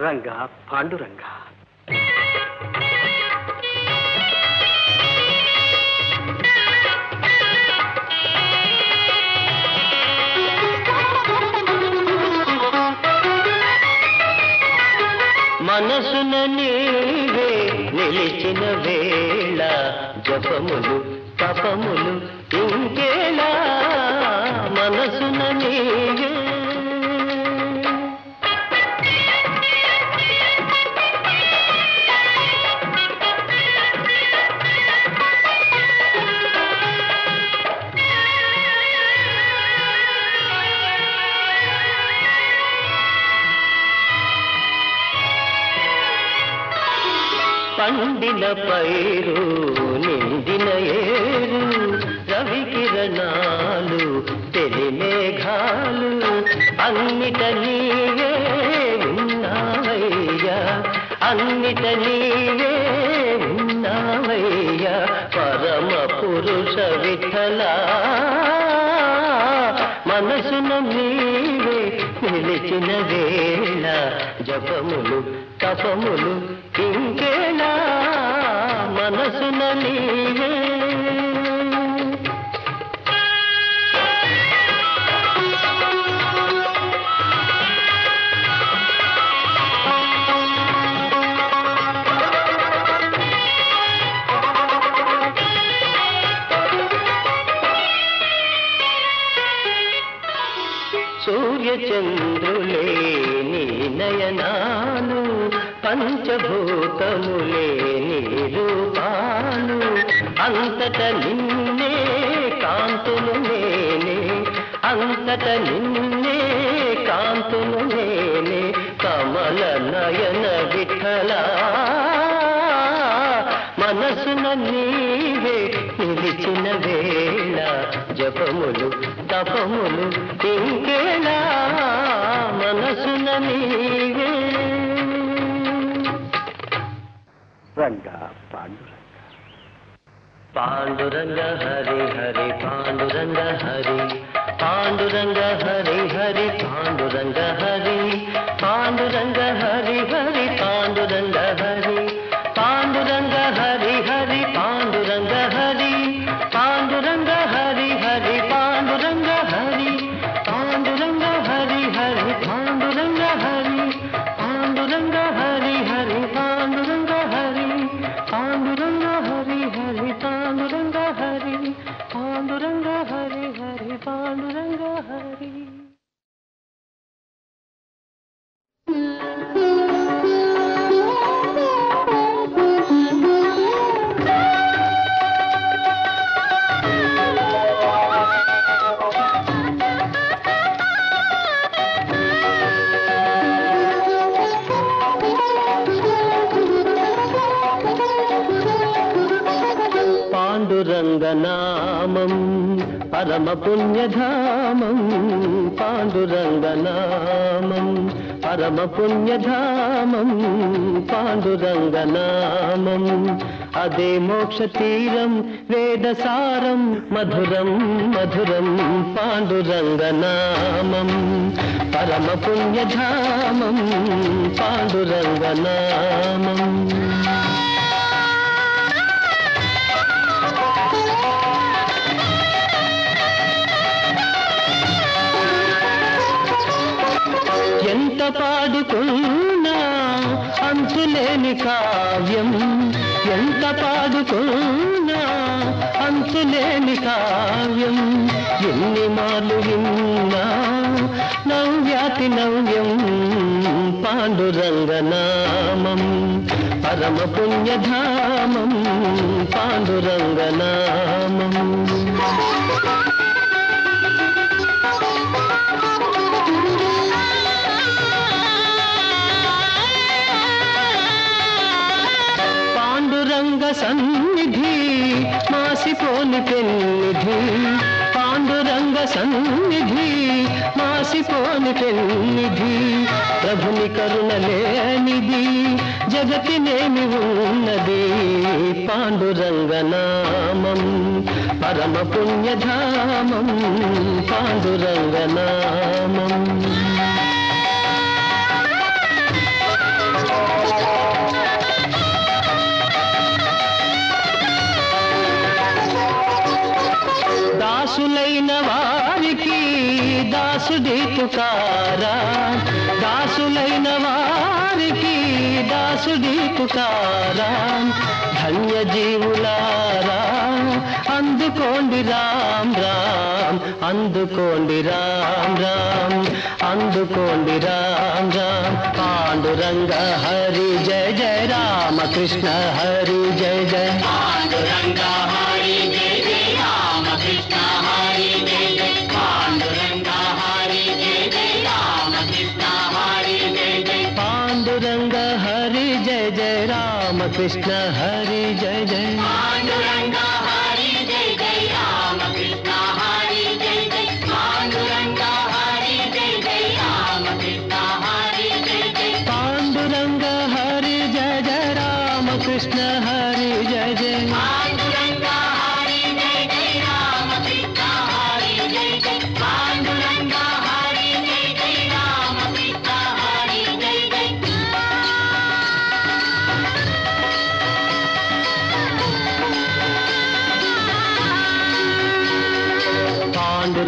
రంగా పాండురంగా. మనసున నీవే నిలిచిన వేళ జపములు తపములు ఇంకేలా? మనసున నీవే పండిన పైరు నిండిన ఏరు రవి కిరణాలు తెలి మేఘాలు అన్నిట నీవే ఉన్నావయ్యా అన్నిట నీవే నిలిచిన వేళ జపములు తపములు ఇంకేనా? మనసున నీవే సూర్యచంద్రులే నీ నయనాలు పంచభూతములే నీ రూపాలు. అంతట నిన్నే కాంతులు నేనే అంతట నిన్నే కాంతులు నేనే కమల నయన విఠల. మనసున నీవే నిలిచిన వేళ జపములు తపములు ఇంకేలా మనసున నీవే రంగా పాండురంగా పాండురంగ హరి హరి పాండురంగ హరి పాండురంగ హరి హరి పాండురంగ హరి పాండురంగ హరి హరి పాండురంగ హరి నామం పరమ పుణ్యధామం పాండురంగనామం. పరమ పుణ్యధామం పాండురంగనామం. అదే మోక్ష తీరం వేదసారం మధురం మధురం పాండురంగనామం. పరమ పుణ్యధామం పాండురంగనామం. పాడుకున్నా అంతులేని కావ్యం ఎంత పాడుకున్నా అంతులేని కావ్యం ఎన్ని మాలు విన్నా నవ్యాతి నవ్యం పాండురంగనామం పరమ పుణ్యధామం పాండురంగనామం. సన్నిధి మాసిపోని పెన్నిధి. పాండురంగ సన్నిధి మాసిపోని పెన్నిధి. ప్రభుని కరుణ లేనిది జగతినేమి ఉన్నది. పాండురంగనామం పరమ పుణ్యధామం పాండురంగనామం దాసులైన వారికి దాసుడి పుకారా. దాసులైన వారికి దాసుడి పుకారా. ధన్య జీవులారా అందుకోండి రామ్ రామ్ అందుకోండి రామ్ రామ్ అందుకోండి రామ్ రామ్. పాండురంగ హరి జయ జయ రామకృష్ణ హరి జయ జయ. పాండురంగ कृष्ण हरि जय जय।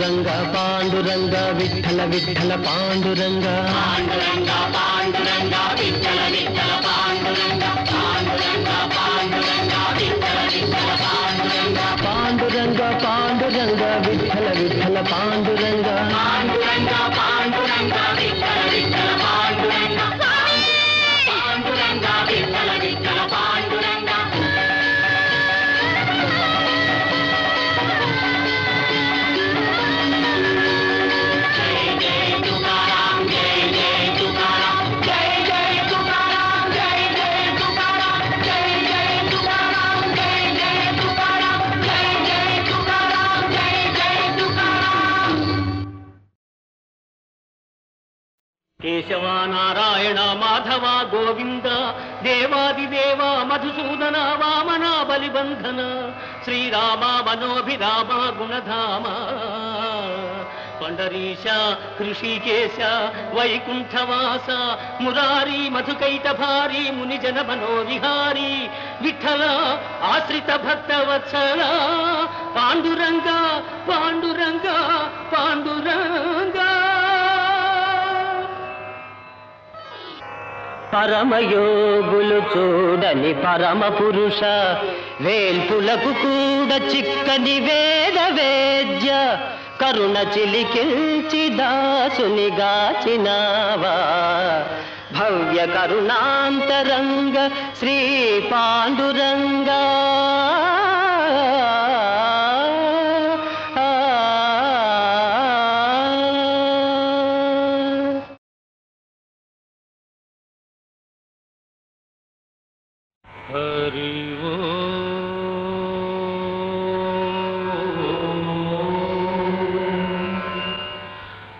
పాండురంగ పాండురంగ విఠల విఠల పాండురంగ పాండురంగ పాండురంగ విఠల విఠల పాండురంగ పాండురంగ పాండురంగ విఠల విఠల పాండురంగ పాండురంగ పాండురంగ కేశవ నారాయణ మాధవ గోవింద దేవాది దేవ మధుసూదన వామన బలిబంధన శ్రీరామ మనోభిరామ గుణధామ పండరీశ కృషికేశ వైకుంఠవాస మురారి మధుకైట భారీ మునిజన మనోవిహారీ విఠల ఆశ్రిత భక్త వత్సల పాండురంగ పాండురంగ పాండురంగా పరమయోగులు చూడని పరమ పురుష వేల్పులకు కూడా చిక్కని వేద వేద్య కరుణ చిలికిల్చి దాసుని గాచినావా. భవ్య కరుణాంతరంగ శ్రీ పాండురంగా.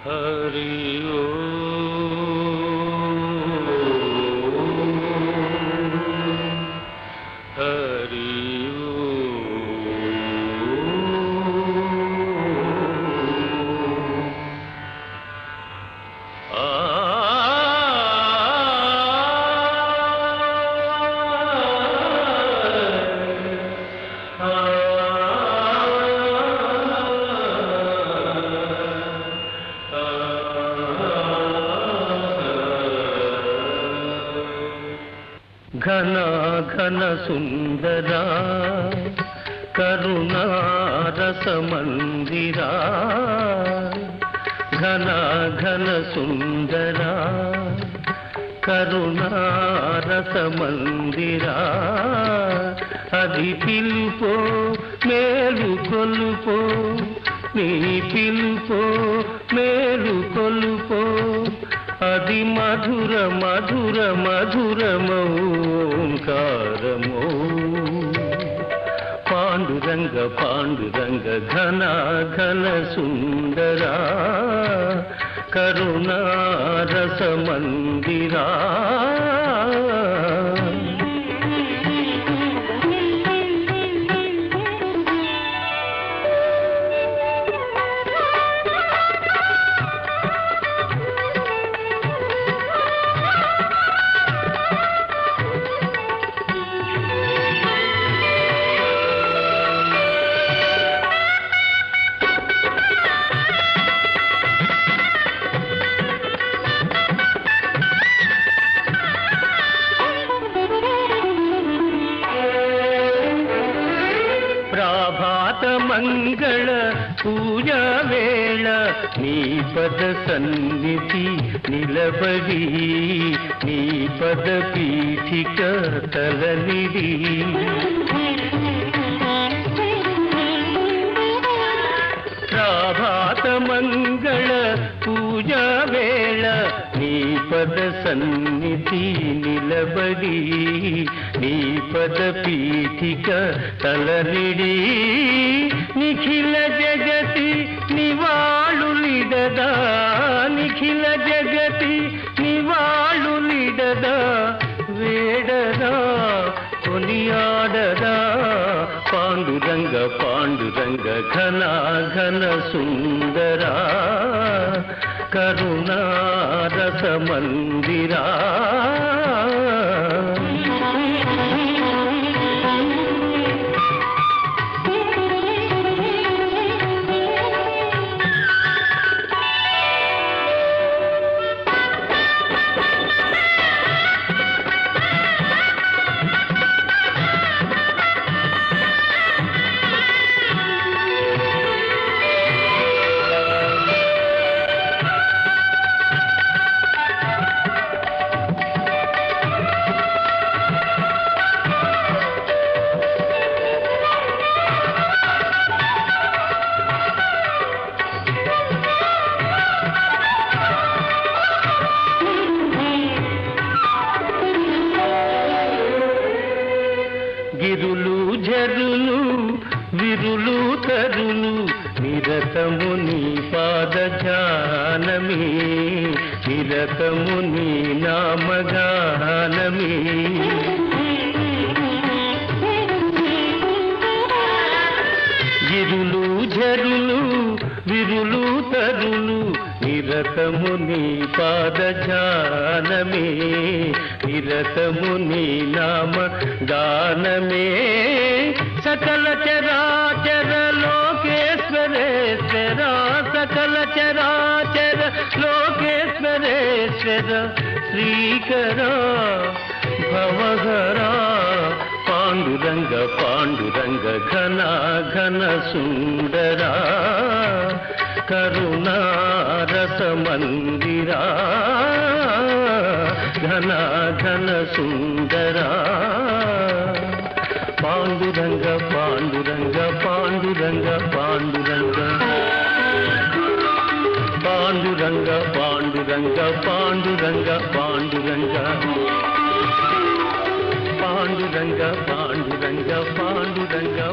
हरि ओ ఘన ఘన సుందరా కరుణారస ఘన ఘన సుందరా కరుణారస అది పిలుపో మేలు కొలుపో నీ పిలుపో మేలు కొలుపో. అది మధుర మధుర మధురమౌంకారమో పాండురంగ పాండురంగ ఘన ఘన సుందరా. కరుణారస మందిరా. పద సన్నిధి నిలబడి నీ పద పీఠిక తలనిడి ప్రభాత మంగళ పూజా వేళ నీ పద సన్నిధి నిలబడి నీ పద పీఠిక తలనిడి నిఖిల ನೀಡದ ನಿಖಿಲ ಜಗತಿ ನಿವಾಳು ನೀಡದ ಬೇಡದ ಕೊನಿಯಾಡದ ಪಾಂಡುರಂಗ ಪಾಂಡುರಂಗ ಘನ ಘನ ಸುಂದರ ಕರುಣಾರಸ ಮಂದಿರಾ నీ నామగానమే. గిరులు జరులు విరులు తరులు నిరతము నీ పాద నిరతము నీ నామ గానమే సకల చరాచర లోకేశ్వరేశ్వర సకల చరాచర लोकेश्वरेश्वर श्रीकर भवघर पाण्डुरङ्ग पाण्डुरङ्ग घन घन सुन्दरा करुणारसमन्दिरा ఘన ఘన సుందరా పాండురంగ పాండురంగ పాండురంగ పాండురంగ பாண்டுரங்கா பாண்டுரங்கா பாண்டுரங்கா. பாண்டுரங்கா பாண்டுரங்கா பாண்டுரங்கா